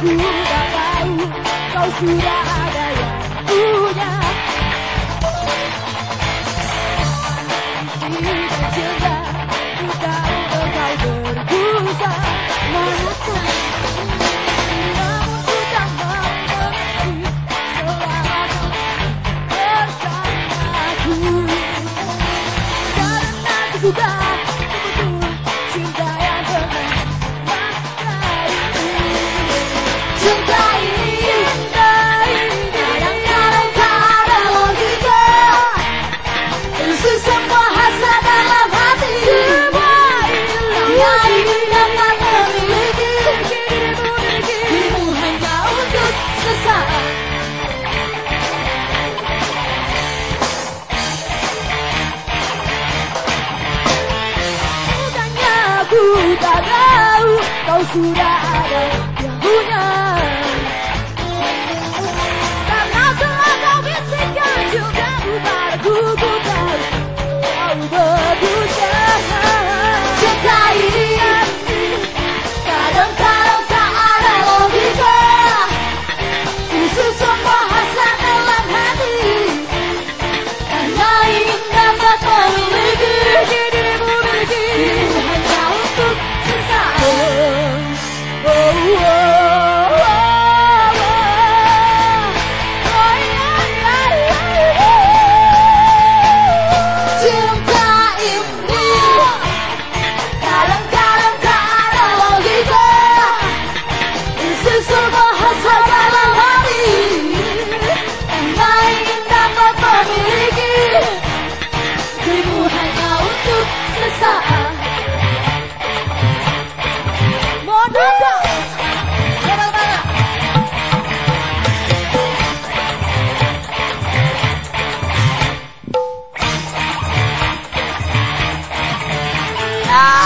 sudah tahu kau sudah ada yang punya Aku tak tahu kau sudah ada yang punya. Ah!